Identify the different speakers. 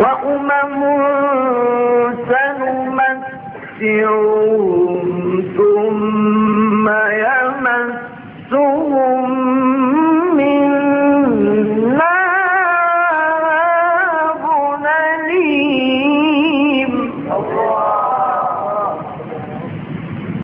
Speaker 1: وأمم سنمسعهم ثم يمسهم